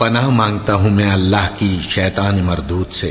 पनाह मांगता हूं मैं अल्लाह की शैतान मरदूत से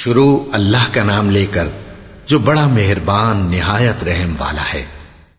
शुरू अल्लाह का नाम लेकर जो बड़ा मेहरबान निहायत रहम वाला है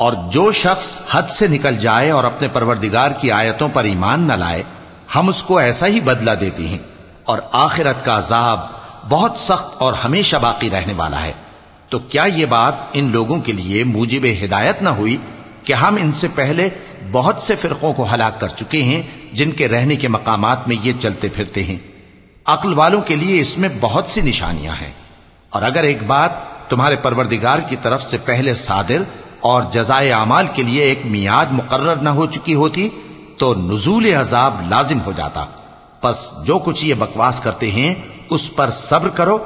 और जो शख्स हद से निकल जाए और अपने परवरदिगार की आयतों पर ईमान न लाए हम उसको ऐसा ही बदला देती हैं और आखिरत का अजाब बहुत सख्त और हमेशा बाकी रहने वाला है। तो क्या ये बात इन लोगों के लिए मूजिब हिदायत न हुई कि हम इनसे पहले बहुत से फिरकों को हलाक कर चुके हैं, जिनके रहने के मकामात में ये चलते फिरते हैं? अक्ल वालों के लिए इसमें बहुत सी निशानियाँ हैं। और अगर एक बात तुम्हारे परवरदिगार की तरफ़ से पहले सादिर और जजाय अमाल के लिए एक मियाद मुकर्र न हो चुकी होती तो नजूल अजाब लाजिम हो जाता। बस जो कुछ ये बकवास करते हैं उस पर सब्र करो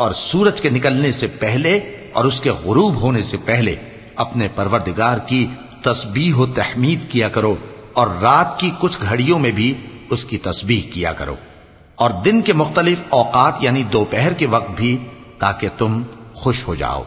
और सूरज के निकलने से पहले और उसके गुरूब होने से पहले अपने परवरदिगार की तस्बीह तहमीद किया करो और रात की कुछ घड़ियों में भी उसकी तस्बीह किया करो और दिन के मुख्तलिफ औकात यानी दोपहर के वक्त भी ताकि तुम खुश हो जाओ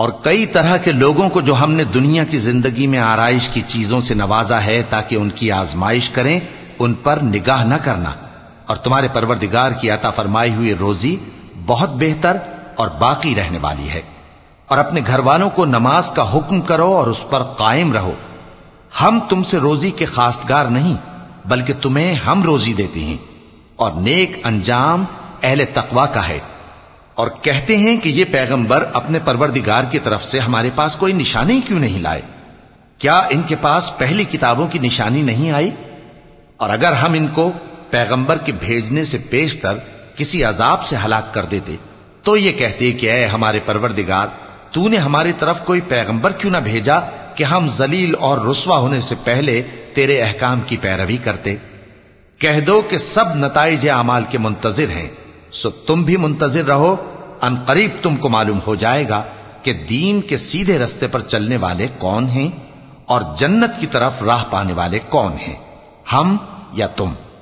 और कई तरह के लोगों को जो हमने दुनिया की जिंदगी में आरइश की चीजों से नवाजा है ताकि उनकी आजमाइश करें उन पर निगाह न करना और तुम्हारे परवरदिगार की अता फरमाई हुई रोजी बहुत बेहतर और बाकी रहने वाली है। और अपने घर वालों को नमाज़ का हुक्म करो और उस पर कायम रहो। हम तुमसे रोजी के खासगार नहीं, बल्कि तुम्हें हम रोजी देते हैं। और नेक अंजाम अहले तकवा का है। और कहते हैं कि ये पैगंबर अपने परवरदिगार की तरफ़ से हमारे पास कोई निशानी क्यों नहीं लाए? क्या इनके पास पहली किताबों की निशानी नहीं आई? और अगर हम इनको पैगंबर के भेजने से पेशतर किसी अजाब से हलाक कर देते तो ये कहते कि अय हमारे परवरदिगार, तूने हमारी तरफ़ कोई पैगंबर क्यों ना भेजा कि हम जलील और रुसवा होने से पहले तेरे अहकाम की पैरवी करते? कह दो कि सब नतज अमाल के मुंतजिर हैं, सो तुम भी मुंतजिर रहो अनकरीब तुमको मालूम हो जाएगा कि दीन के सीधे रस्ते पर चलने वाले कौन हैं और जन्नत की तरफ़ राह पाने वाले कौन हैं। हम या तुम।